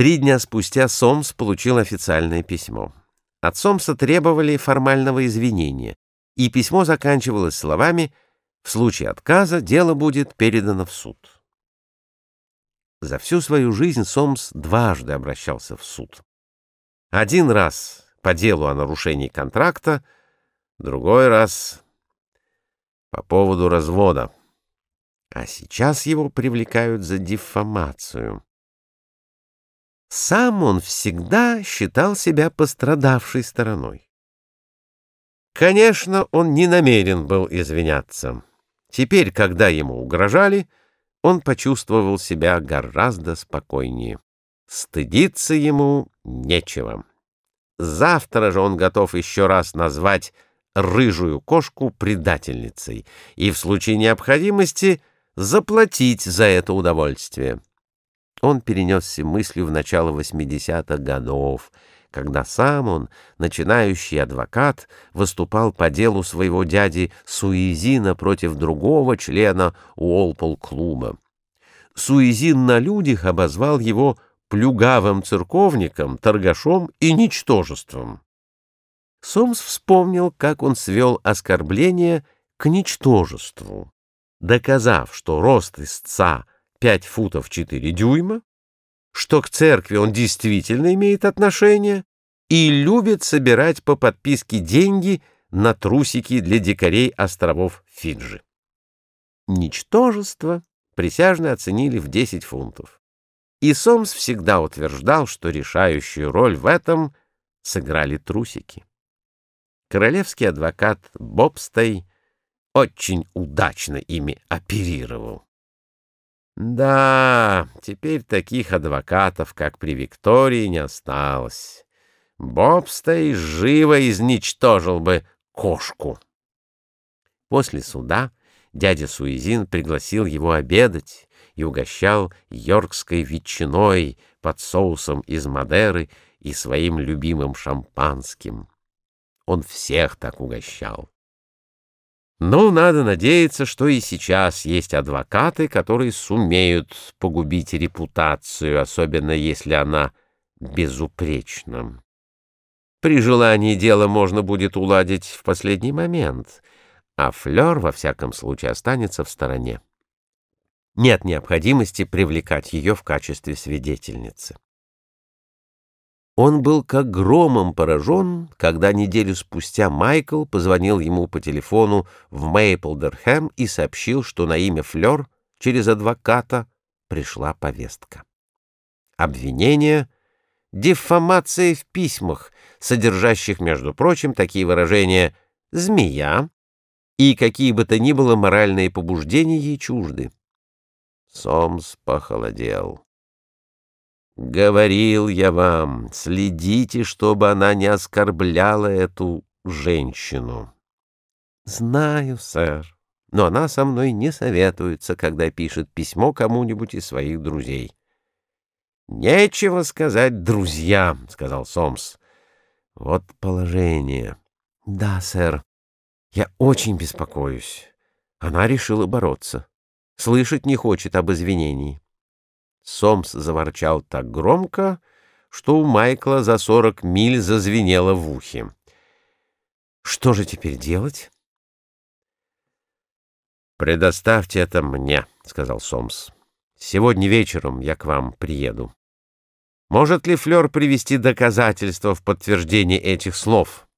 Три дня спустя Сомс получил официальное письмо. От Сомса требовали формального извинения, и письмо заканчивалось словами «В случае отказа дело будет передано в суд». За всю свою жизнь Сомс дважды обращался в суд. Один раз по делу о нарушении контракта, другой раз по поводу развода. А сейчас его привлекают за диффамацию. Сам он всегда считал себя пострадавшей стороной. Конечно, он не намерен был извиняться. Теперь, когда ему угрожали, он почувствовал себя гораздо спокойнее. Стыдиться ему нечего. Завтра же он готов еще раз назвать рыжую кошку предательницей и в случае необходимости заплатить за это удовольствие. Он перенесся мыслью в начало 80-х годов, когда сам он, начинающий адвокат, выступал по делу своего дяди Суизина против другого члена Уолпол-клуба. Суизин на людях обозвал его плюгавым церковником, торгашом и ничтожеством. Сомс вспомнил, как он свел оскорбление к ничтожеству, доказав, что рост истца 5 футов 4 дюйма, что к церкви он действительно имеет отношение и любит собирать по подписке деньги на трусики для дикарей островов Фиджи. Ничтожество присяжные оценили в 10 фунтов. И Сомс всегда утверждал, что решающую роль в этом сыграли трусики. Королевский адвокат Бобстей очень удачно ими оперировал. Да, теперь таких адвокатов, как при Виктории, не осталось. Бобстей живо изничтожил бы кошку. После суда дядя Суизин пригласил его обедать и угощал йоркской ветчиной под соусом из Мадеры и своим любимым шампанским. Он всех так угощал. Но надо надеяться, что и сейчас есть адвокаты, которые сумеют погубить репутацию, особенно если она безупречна. При желании дело можно будет уладить в последний момент, а Флёр, во всяком случае, останется в стороне. Нет необходимости привлекать ее в качестве свидетельницы. Он был как громом поражен, когда неделю спустя Майкл позвонил ему по телефону в Мейплдерхэм и сообщил, что на имя Флёр через адвоката пришла повестка. Обвинение — дефамация в письмах, содержащих, между прочим, такие выражения «змея» и какие бы то ни было моральные побуждения ей чужды. Сомс похолодел. Говорил я вам, следите, чтобы она не оскорбляла эту женщину. Знаю, сэр, но она со мной не советуется, когда пишет письмо кому-нибудь из своих друзей. Нечего сказать друзьям, сказал Сомс. Вот положение. Да, сэр. Я очень беспокоюсь. Она решила бороться. Слышать не хочет об извинении. Сомс заворчал так громко, что у Майкла за сорок миль зазвенело в ухе. «Что же теперь делать?» «Предоставьте это мне», — сказал Сомс. «Сегодня вечером я к вам приеду. Может ли Флёр привести доказательства в подтверждение этих слов?»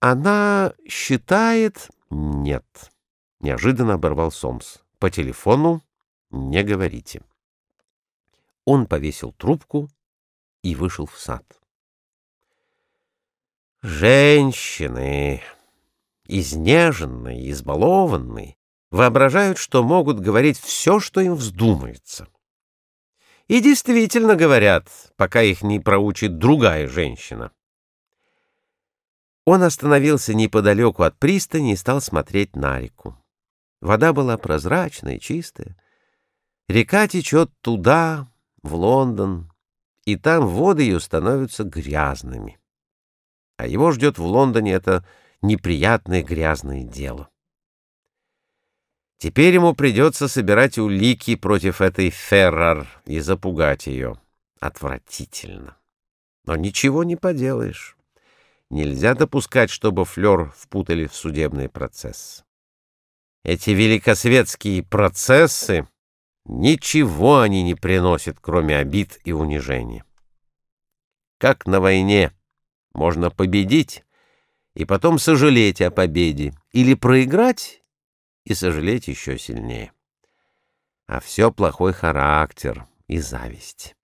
«Она считает...» «Нет», — неожиданно оборвал Сомс. «По телефону не говорите». Он повесил трубку и вышел в сад. Женщины, изнеженные, избалованные, воображают, что могут говорить все, что им вздумается. И действительно говорят, пока их не проучит другая женщина. Он остановился неподалеку от пристани и стал смотреть на реку. Вода была прозрачная, чистая. Река течет туда, в Лондон, и там воды ее становятся грязными. А его ждет в Лондоне это неприятное грязное дело. Теперь ему придется собирать улики против этой Феррар и запугать ее. отвратительно. Но ничего не поделаешь. Нельзя допускать, чтобы Флёр впутали в судебный процесс. Эти великосветские процессы, ничего они не приносят, кроме обид и унижения. Как на войне можно победить и потом сожалеть о победе, или проиграть и сожалеть еще сильнее. А все плохой характер и зависть.